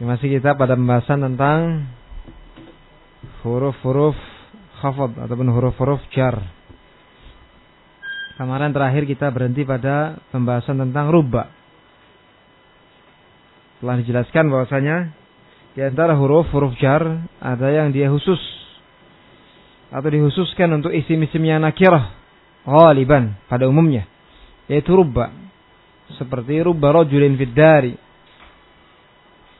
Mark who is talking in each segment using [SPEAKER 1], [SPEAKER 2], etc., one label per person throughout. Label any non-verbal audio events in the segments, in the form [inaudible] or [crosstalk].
[SPEAKER 1] Masih kita pada pembahasan tentang huruf-huruf khafad ataupun huruf-huruf jar. Kemarin terakhir kita berhenti pada pembahasan tentang rubba. Telah dijelaskan bahwasanya di antara huruf-huruf jar ada yang dia khusus atau dikhususkan untuk isim-isim yang nakirah ghaliban pada umumnya yaitu rubba seperti rubba rajulin fid dari.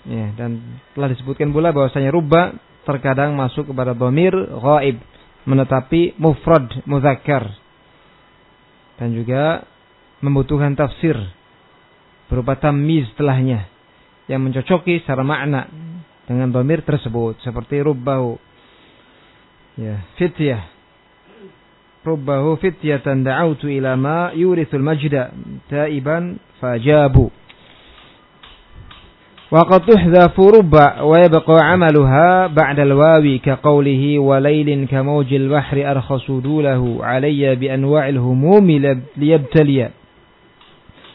[SPEAKER 1] Ya dan telah disebutkan pula bahwasanya rubba terkadang masuk kepada dhamir ghaib menetapi mufrad muzakkar. Dan juga membutuhkan tafsir berupa tamyiz setelahnya yang mencocoki secara makna dengan dhamir tersebut seperti rubbahu ya fityah rubbahu fityatan da'autu ila ma يورث majda taiban fajabu. Wa qad ربا rubba wa yabqa 'amaluha ba'da وليل كموج ka qawlihi wa laylin ka mawjil bahri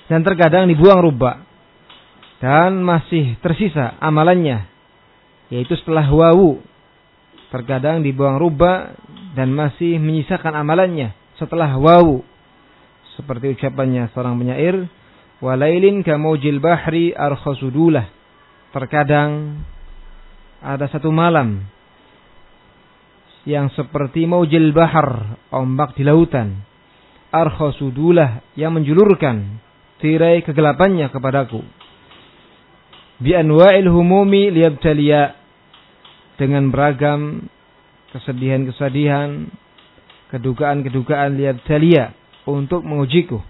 [SPEAKER 1] dan terkadang dibuang rubba dan masih tersisa amalannya yaitu setelah wawu. Terkadang dibuang rubah dan masih menyisakan amalannya setelah wawu seperti ucapannya seorang penyair walailin kamaujil bahri arkhasudulah Terkadang ada satu malam yang seperti maujil bahar, ombak di lautan. Arkhasudulah yang menjulurkan tirai kegelapannya kepadaku. Bi anwa'il humumi liyabtaliya dengan beragam kesedihan-kesedihan, kedugaan-kedugaan liyabtaliya untuk mengujiku.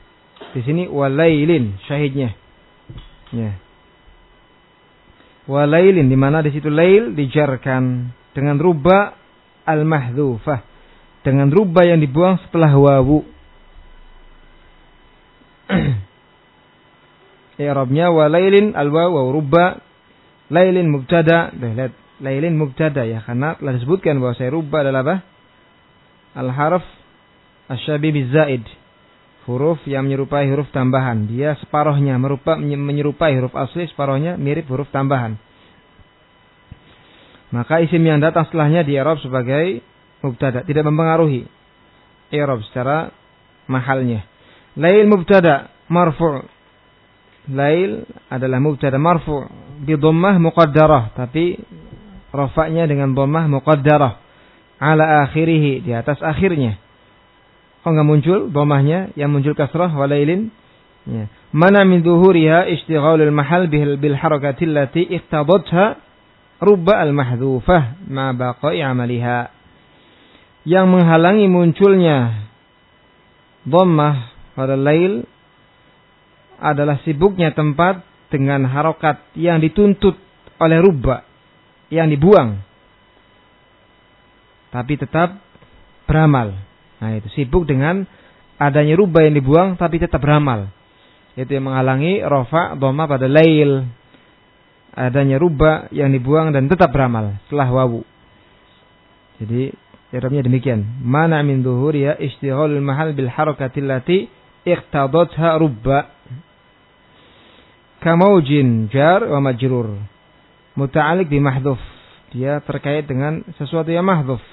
[SPEAKER 1] Di sini walailin syahidnya. Ya. Walailin di mana di situ lail dijarkan dengan ruba al mahdhufah dengan ruba yang dibuang setelah wawu. [clears throat] I'rabnya walailin al wawu ruba. Lailin mubtada. Lihat lailin mubtada ya karena telah disebutkan bahwa saya ruba adalah apa al harf asyabi zaid huruf yang menyerupai huruf tambahan. Dia separohnya merupa, menyerupai huruf asli, separohnya mirip huruf tambahan. Maka isim yang datang setelahnya di Arab sebagai mubtada, tidak mempengaruhi Arab secara mahalnya. Lail mubtada marfu. Lail adalah mubtada marfu bi dhammah muqaddarah, tapi rafa'nya dengan dhammah muqaddarah ala akhirih di atas akhirnya. Oh nggak muncul domahnya yang muncul kasrah walailin. Ya. Mana min duhuriha istighalul mahal bil, bil harakatil lati iqtadatha rubba al mahdhufah ma baqai amaliha. Yang menghalangi munculnya dhammah pada lail adalah sibuknya tempat dengan harokat yang dituntut oleh rubba yang dibuang tapi tetap beramal Nah itu sibuk dengan adanya rubah yang dibuang tapi tetap beramal. Itu yang menghalangi rofa doma pada lail. Adanya rubah yang dibuang dan tetap beramal setelah wawu. Jadi Irabnya demikian. Mana min ya istighalul mahal bil harakatil lati iqtadatha rubba. Kamaujin jar wa majrur. Muta'alik bi mahdhuf. Dia terkait dengan sesuatu yang mahdhuf.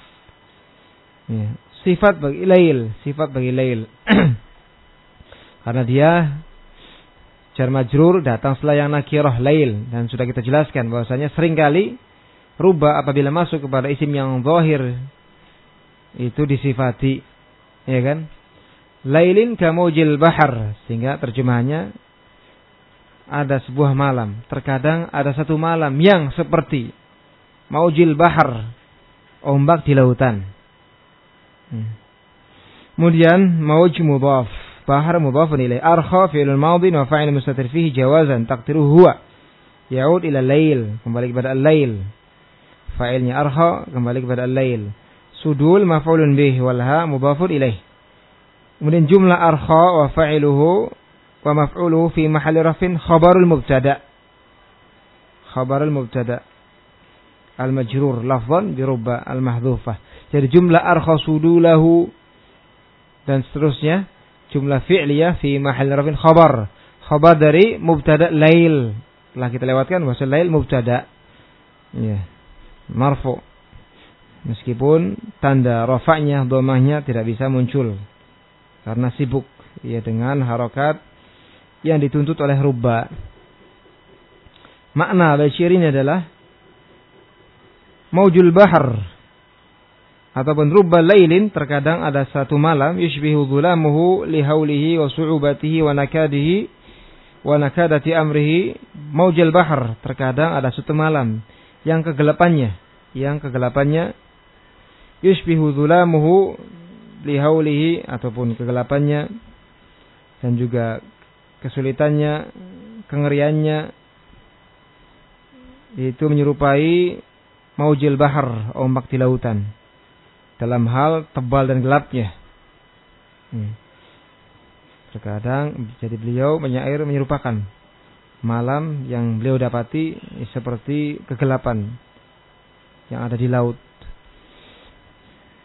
[SPEAKER 1] Ya sifat bagi lail, sifat bagi lail. [clears throat] Karena dia jar majrur datang setelah yang nakirah lail dan sudah kita jelaskan bahwasanya sering kali rubah apabila masuk kepada isim yang zahir itu disifati ya kan lailin kamujil bahar sehingga terjemahannya ada sebuah malam terkadang ada satu malam yang seperti maujil bahar ombak di lautan Hmm. Kemudian mauj mudhaf. Bahar mudhafun ilaih. Arkha fi'lul madhi wa fa'il mustatir fihi jawazan taqdiru huwa. Ya'ud ila lail. Kembali kepada al-lail. Fa'ilnya arkha kembali kepada al-lail. Sudul maf'ulun bih wal ha mudhafun ilaih. Kemudian jumlah arkha wa fa'iluhu wa maf'uluhu fi mahalli rafin khabarul mubtada. Khabarul mubtada. Al-majrur lafzan bi rubba al-mahdhufah. Jadi jumlah arkhasudulahu dan seterusnya jumlah fi'liyah fi mahal rafin khabar. Khabar dari mubtada lail telah kita lewatkan wasal lail mubtada. Ya. Marfu. Meskipun tanda rofaknya, domahnya tidak bisa muncul. Karena sibuk ya dengan harokat yang dituntut oleh rubba. Makna basyir ini adalah maujul bahar ataupun rubba lailin terkadang ada satu malam yushbihu dhulamuhu lihaulihi wa su'ubatihi wa nakadihi wa nakadati amrihi maujul bahar terkadang ada satu malam yang kegelapannya yang kegelapannya yushbihu dhulamuhu lihaulihi ataupun kegelapannya. Dan juga kesulitannya kengeriannya itu menyerupai maujil bahar, ombak di lautan. Dalam hal tebal dan gelapnya. Hmm. Terkadang jadi beliau menyair menyerupakan malam yang beliau dapati seperti kegelapan yang ada di laut.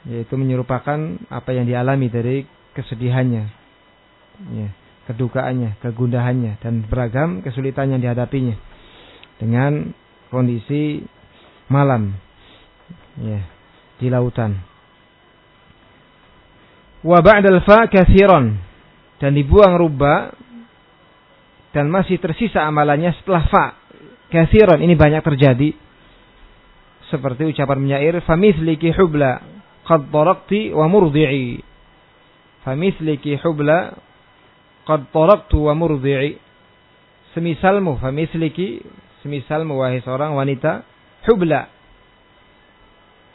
[SPEAKER 1] Yaitu menyerupakan apa yang dialami dari kesedihannya. Ya, kedukaannya, kegundahannya dan beragam kesulitan yang dihadapinya dengan kondisi malam ya di lautan. Wa ba'dal fa kathiran dan dibuang ruba dan masih tersisa amalannya setelah fa. Kathiran ini banyak terjadi seperti ucapan menyair famithliki hubla qad tarakti wa murdi'i. Famithliki hubla qad taraktu wa murdi'i. Semisalmu famithliki semisalmu wahai seorang wanita hubla.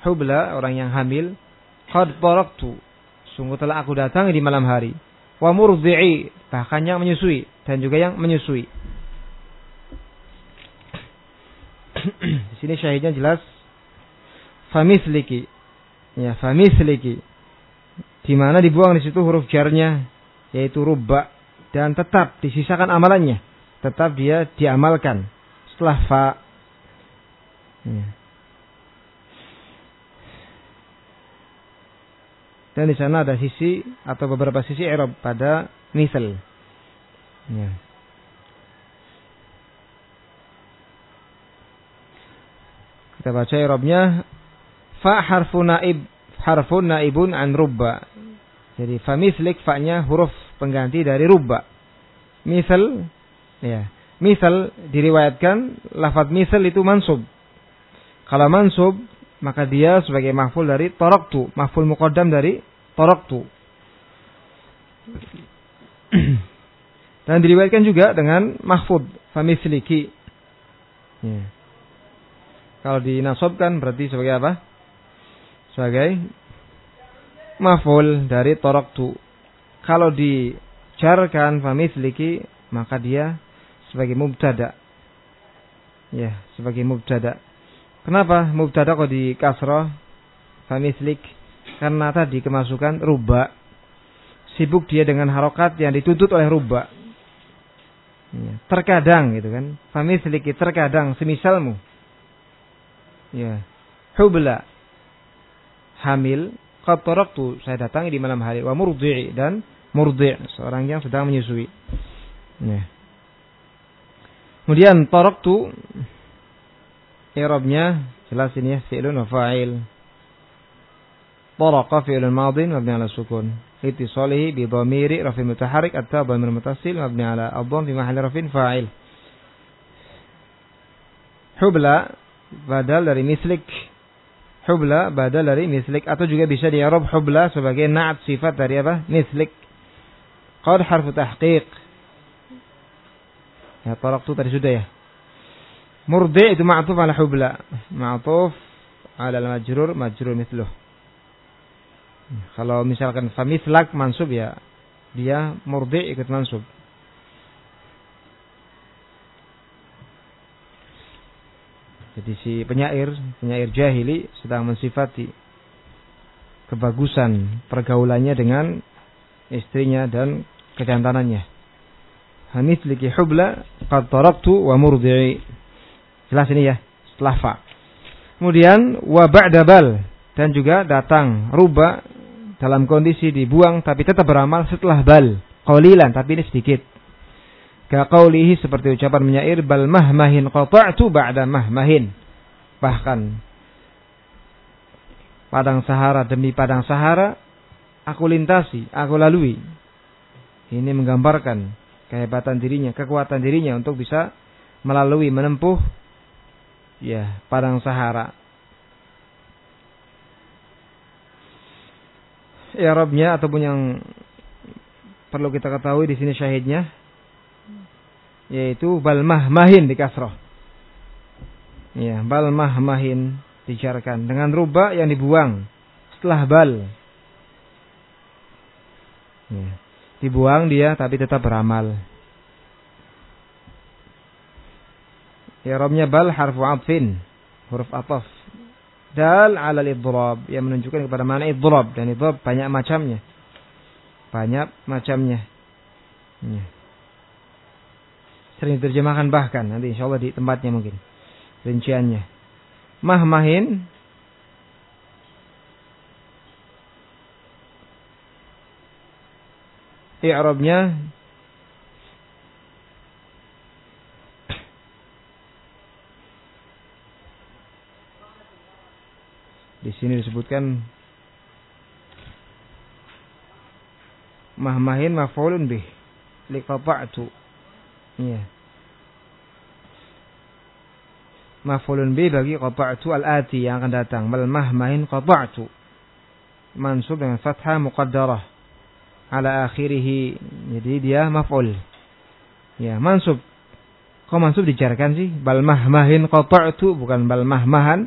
[SPEAKER 1] Hubla orang yang hamil. Qad taraktu. Sungguh telah aku datang di malam hari. Wa murdi'i. Bahkan yang menyusui. Dan juga yang menyusui. [clears throat] di sini syahidnya jelas. Famisliki. Ya, famisliki. Di mana dibuang di situ huruf jarnya. Yaitu rubba. Dan tetap disisakan amalannya. Tetap dia diamalkan. Setelah fa Ya. Dan di sana ada sisi atau beberapa sisi Arab pada misal. Ya. Kita baca Arabnya fa harfu naib harfun naibun an rubba. Jadi fa mislik fa-nya huruf pengganti dari rubba. Misal ya. Misal diriwayatkan lafaz misal itu mansub kalau mansub, maka dia sebagai mahful dari toroktu. Mahful muqaddam dari toroktu. [clears throat] Dan diriwayatkan juga dengan mahfud. Famisliki. Ya. Kalau dinasobkan berarti sebagai apa? Sebagai mahful dari toroktu. Kalau dijarkan famisliki, maka dia sebagai mubtada. Ya, sebagai mubtada. Kenapa mubtada kok di kasroh famislik? Karena tadi kemasukan ruba. Sibuk dia dengan harokat yang dituntut oleh ruba. Ya, terkadang gitu kan. Famislik terkadang semisalmu. Ya. Hubla. Hamil. tuh Saya datangi di malam hari. Wa murdi'i. Dan murdi, seorang yang sedang menyusui. Ya. Kemudian taraktu i'rabnya jelas ini ya, fi'lun wa fa'il. Taraka fi'lun madhin mabni ala sukun. Ittisalihi bi dhamiri rafi mutaharrik atta dhamir mutasil mabni ala adham fi mahalli rafin fa'il. Hubla badal dari mislik. Hubla badal dari mislik atau juga bisa di Arab hubla sebagai na'at sifat dari apa? Mislik qad harfu tahqiq ya taraktu tadi sudah ya Murdi itu ma'tuf ala hubla. Ma'tuf ala majrur, majrur misluh. Kalau misalkan famislak mansub ya, dia murdi ikut mansub. Jadi si penyair, penyair jahili sedang mensifati kebagusan pergaulannya dengan istrinya dan kejantanannya. Hamith hubla qad taraktu wa murdi'i. Jelas ini ya, setelah fa. Kemudian wa ba'da bal dan juga datang ruba dalam kondisi dibuang tapi tetap beramal setelah bal. Qalilan tapi ini sedikit. Kaqaulihi seperti ucapan menyair bal mahmahin qata'tu ba'da mahmahin. Bahkan padang Sahara demi padang Sahara aku lintasi, aku lalui. Ini menggambarkan kehebatan dirinya, kekuatan dirinya untuk bisa melalui menempuh ya padang Sahara. Arabnya ataupun yang perlu kita ketahui di sini syahidnya yaitu bal mahmahin di kasroh. Ya, bal mahmahin dijarkan dengan rubah yang dibuang setelah bal. Ya. Dibuang dia tapi tetap beramal. Ya Robnya bal harfu atfin. Huruf ataf. Dal ala idrab. Yang menunjukkan kepada mana idrab. Dan idrab banyak macamnya. Banyak macamnya. Ya. Sering diterjemahkan bahkan. Nanti insya Allah di tempatnya mungkin. Rinciannya. Mahmahin i'rabnya. Di sini disebutkan mahmahin maf'ulun bih liqata'tu. Iya. Maf'ulun bih bagi qata'tu al-ati yang akan datang. Mal mahmahin qata'tu. Mansub dengan fathah muqaddarah ala akhirih. Jadi dia maf'ul. Ya, mansub. Kok mansub dijarkan sih? Bal mahmahin qata'tu bukan bal mahmahan.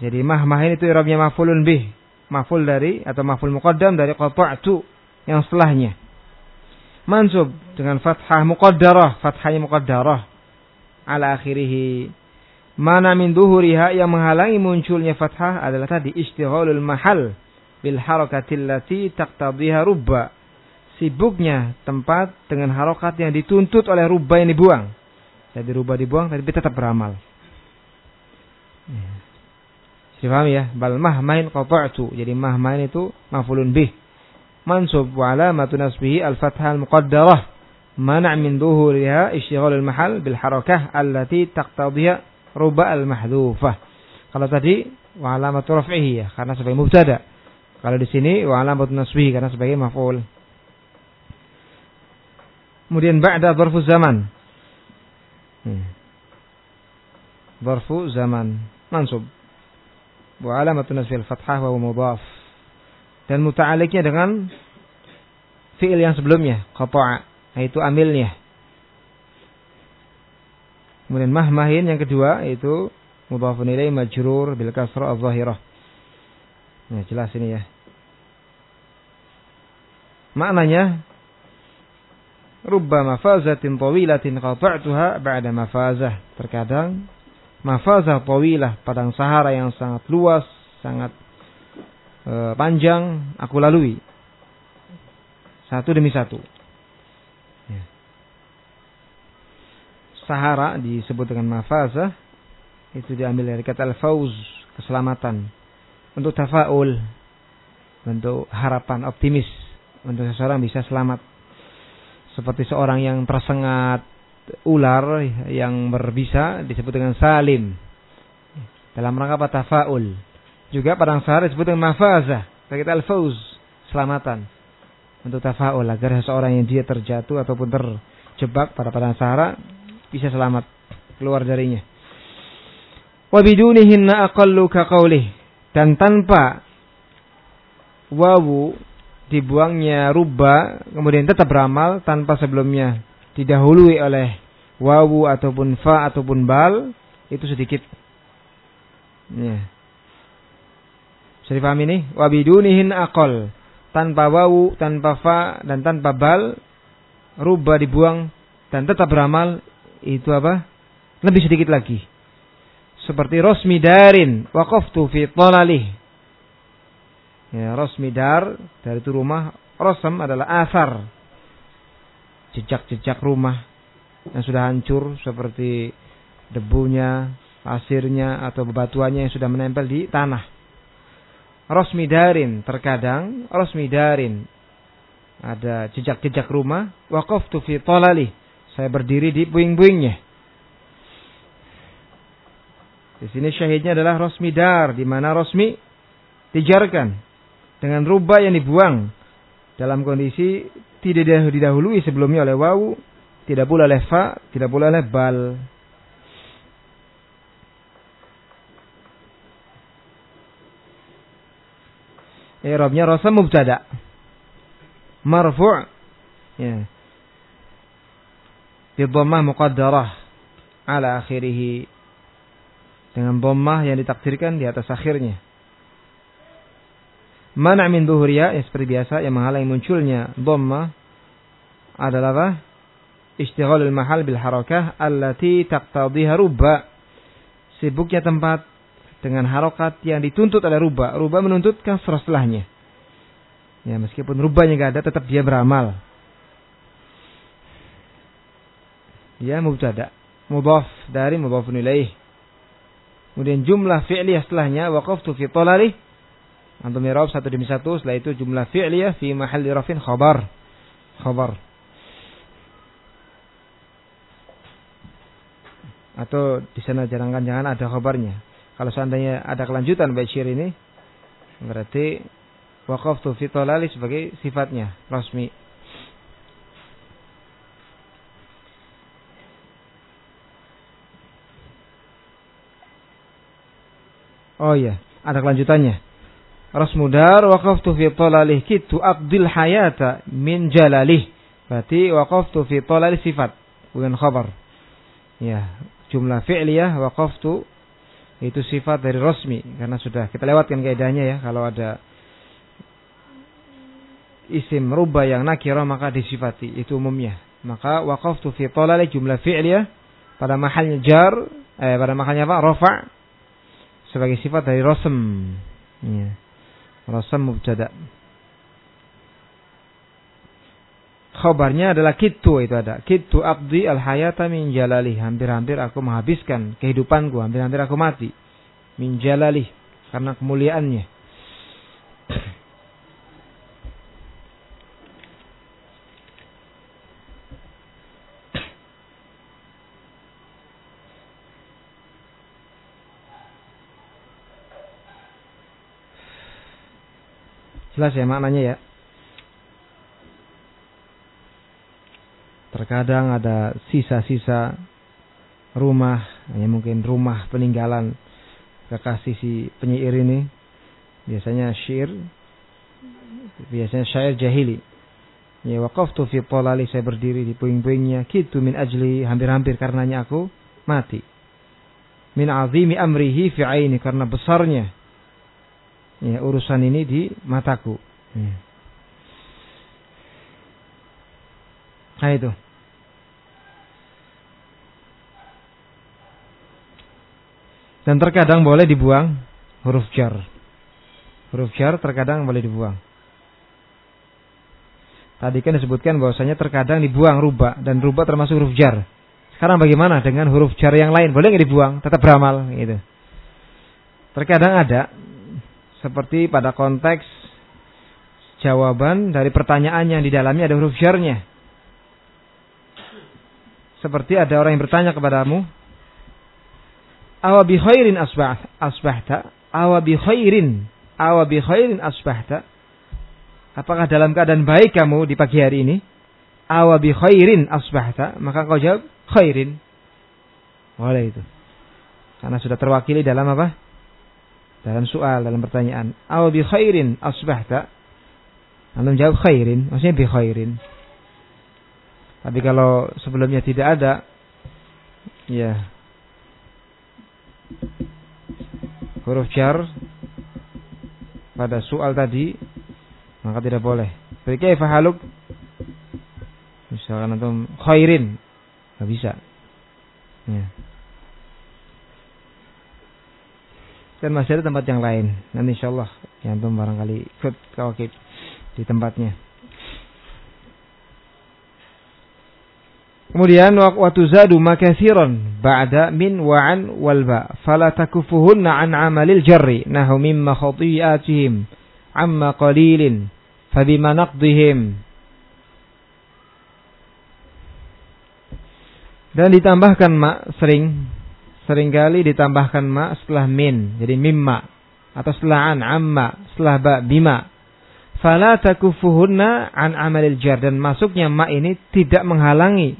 [SPEAKER 1] Jadi mahmahin itu i'rabnya maf'ulun bih. Maf'ul dari atau maf'ul muqaddam dari qata'tu yang setelahnya. Mansub dengan fathah muqaddarah, fathahnya muqaddarah ala akhirih. Mana min duhuriha yang menghalangi munculnya fathah adalah tadi istighalul mahal bil harakatil lati taqtadhiha rubba. Sibuknya tempat dengan harokat yang dituntut oleh rubba yang dibuang. Jadi rubba dibuang tapi tetap beramal. Ya. ya? Bal mahmain qata'tu. Jadi mahmain itu mafulun bih. Mansub wa alamatu nasbihi al-fathah al-muqaddarah. Mana' min duhuriha al mahal bil harakah allati taqtadhiha rubba al-mahdhufah. Kalau tadi wa alamatu raf'ihi ya karena sebagai mubtada. Kalau di sini wa alamat nasbi karena sebagai maf'ul. Kemudian ba'da dzarfu zaman. Hmm. Zaman mansub. Wa alamat nasbi al-fathah wa mudhaf. Dan muta'alliqnya dengan fi'il yang sebelumnya, qata'a, yaitu amilnya. Kemudian mahmahin yang kedua yaitu mudhafun ilaih majrur bil kasrah adh-dhahirah. Ya, jelas ini ya. Maknanya rubba mafazatin tawilatin qata'tuha ba'da mafazah. Terkadang mafazah tawilah padang sahara yang sangat luas, sangat e, panjang aku lalui. Satu demi satu. Ya. Sahara disebut dengan mafazah itu diambil dari kata al-fauz, keselamatan untuk tafaul, untuk harapan optimis, untuk seseorang bisa selamat. Seperti seorang yang tersengat ular yang berbisa disebut dengan salim. Dalam rangka apa tafaul. Juga padang sahara disebut dengan mafazah. Kita al-fauz, selamatan. Untuk tafaul agar seseorang yang dia terjatuh ataupun terjebak pada padang sahara bisa selamat keluar darinya. Wabidunihinna aqallu ka dan tanpa wawu dibuangnya ruba kemudian tetap beramal tanpa sebelumnya didahului oleh wawu ataupun fa ataupun bal itu sedikit. Ya. Bisa dipahami ini wabidunihin akol tanpa wawu tanpa fa dan tanpa bal ruba dibuang dan tetap beramal itu apa? Lebih sedikit lagi seperti rosmi darin waqaftu fi talalih ya rosmi dar dari itu rumah rosam adalah asar jejak-jejak rumah yang sudah hancur seperti debunya pasirnya atau bebatuannya yang sudah menempel di tanah rosmi darin terkadang rosmi darin ada jejak-jejak rumah. Waqaftu fi talali. Saya berdiri di puing-puingnya. Di sini syahidnya adalah Rosmi Dar, di mana Rosmi dijarkan dengan rubah yang dibuang dalam kondisi tidak didahului sebelumnya oleh wawu, tidak pula oleh fa, tidak pula oleh bal. I'rabnya rasa mubtada. Marfu' ya. Bi dhammah muqaddarah ala akhirih dengan dhammah yang ditakdirkan di atas akhirnya. Mana min duhuriya ya seperti biasa yang menghalangi munculnya dhammah adalah apa? Istighalul mahal bil harakah allati taqtadhiha rubba. Sibuknya tempat dengan harokat yang dituntut oleh rubah. Rubah menuntut kasrah setelahnya. Ya, meskipun rubahnya nggak ada, tetap dia beramal. Dia mubtada. Mudhaf dari mudhafun ilaih. Kemudian jumlah fi'liyah setelahnya waqaftu fi talali. Antum mirab satu demi satu. Setelah itu jumlah fi'liyah fi mahalli rafin khabar. Khabar. Atau di sana jangan-jangan ada khabarnya. Kalau seandainya ada kelanjutan bait syair ini, berarti waqaftu fi talali sebagai sifatnya rasmi. Oh iya, ada kelanjutannya. Rasmudar waqaftu fi talalih kitu aqdil hayata min jalalih. Berarti waqaftu fi talalih sifat bukan khabar. Ya, jumlah fi'liyah waqaftu itu sifat dari rosmi karena sudah kita lewatkan kaidahnya ya kalau ada isim rubah yang nakira maka disifati itu umumnya maka waqaftu fi talali jumlah fi'liyah pada mahalnya jar eh, pada mahalnya apa rafa sebagai sifat dari rosm ya. rosm mubtada Khabarnya adalah kitu itu ada. Kitu abdi al hayata min jalali. Hampir-hampir aku menghabiskan kehidupanku. Hampir-hampir aku mati. Min jalali. Karena kemuliaannya. Jelas ya maknanya ya. Terkadang ada sisa-sisa rumah, ya mungkin rumah peninggalan kekasih si penyair ini. Biasanya syair, biasanya syair jahili. Ya waqaftu fi polali saya berdiri di puing-puingnya. Kitu min ajli hampir-hampir karenanya aku mati. Min azimi amrihi fi aini karena besarnya ya, urusan ini di mataku. Ya. Nah itu. Dan terkadang boleh dibuang huruf jar. Huruf jar terkadang boleh dibuang. Tadi kan disebutkan bahwasanya terkadang dibuang rubah dan rubah termasuk huruf jar. Sekarang bagaimana dengan huruf jar yang lain? Boleh nggak dibuang? Tetap beramal gitu. Terkadang ada seperti pada konteks jawaban dari pertanyaan yang di dalamnya ada huruf jarnya. Seperti ada orang yang bertanya kepadamu, awa bi khairin asbah asbahta? Awa bi khairin? Awa khairin asbahta? Apakah dalam keadaan baik kamu di pagi hari ini? Awa bi khairin asbahta? Maka kau jawab khairin. Boleh itu. Karena sudah terwakili dalam apa dalam soal dalam pertanyaan awa bi khairin asbahta Anda jawab khairin maksudnya bi khairin tapi kalau sebelumnya tidak ada ya huruf jar pada soal tadi maka tidak boleh. Beri kaifa haluk? Misalkan antum khairin, nggak bisa. Ya. dan masih ada tempat yang lain. Nanti insya Allah yang antum barangkali ikut kawakit di tempatnya. Kemudian waktu zadu makasiron ba'da min wa'an walba fala takufuhunna an amalil jarri nahu mimma khati'atihim amma qalilin fabima naqdihim dan ditambahkan mak sering sering kali ditambahkan ma setelah min. Jadi mimma atau setelah an amma, setelah ba bima. Fala takufuhunna an amalil jar dan masuknya ma ini tidak menghalangi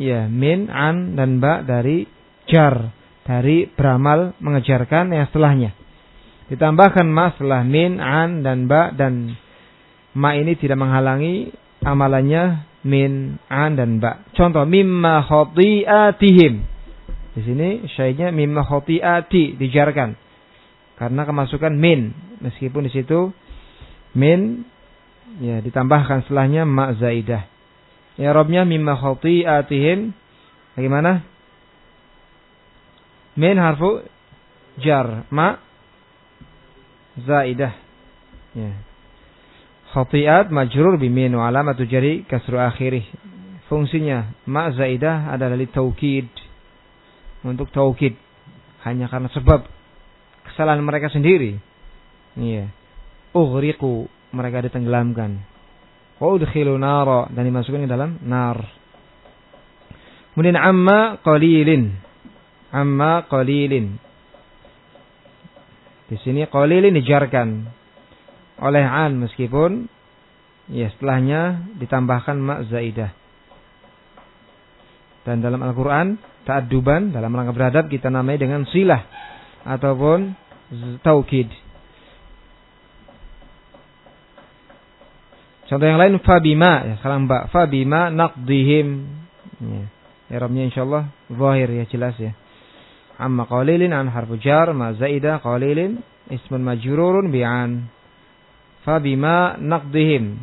[SPEAKER 1] ya min an dan ba dari jar dari beramal mengejarkan yang setelahnya. Ditambahkan ma setelah min an dan ba dan ma ini tidak menghalangi amalannya min an dan ba. Contoh mimma khati'atihim. Di sini syai'nya mimma khati'ati dijarkan. Karena kemasukan min meskipun di situ min ya ditambahkan setelahnya ma zaidah. Ya Robnya mimma khati'atihim bagaimana? Min harfu jar ma zaidah. Ya. Khati'at majrur bimin wa alamatu jari kasru akhirih. Fungsinya ma zaidah adalah li taukid. Untuk taukid. Hanya karena sebab kesalahan mereka sendiri. Iya. Ughriqu mereka ditenggelamkan. Udkhilu nara dan dimasukkan ke dalam nar. Kemudian amma qalilin. Amma qalilin. Di sini qalilin dijarkan oleh an meskipun ya setelahnya ditambahkan ma zaidah dan dalam Al-Quran ta'adduban dalam rangka beradab kita namai dengan silah ataupun taukid Contoh yang lain fabima ya sekarang mbak fabima naqdihim ya. Irabnya insyaallah zahir ya jelas ya. Amma qalilin an harfu jar ma zaida qalilin ismun majrurun bi'an. Fabima naqdihim.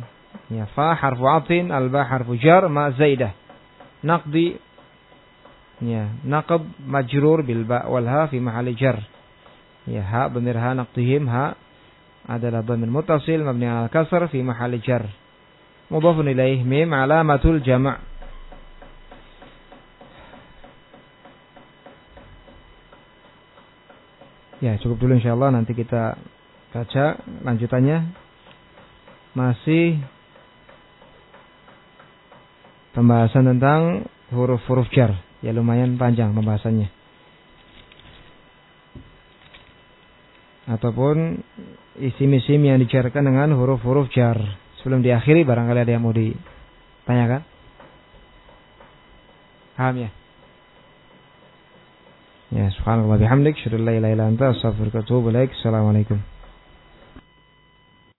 [SPEAKER 1] Ya fa harfu atin al ba harfu jar ma zaida. Naqdi ya naqab majrur bil ba wal ha fi mahalli jar. Ya ha benar ha naqdihim ha adalah dhamir mutasil mabni al kasr fi mahalli jar. Mudhafun ilaih mim alamatul jama' Ya, cukup dulu insyaallah nanti kita baca lanjutannya. Masih pembahasan tentang huruf-huruf jar. Ya lumayan panjang pembahasannya. ataupun isim-isim yang dijarkan dengan huruf-huruf jar. Sebelum diakhiri barangkali ada yang mau ditanyakan. Paham ya? Ya, subhanallah bihamdik. Assalamualaikum.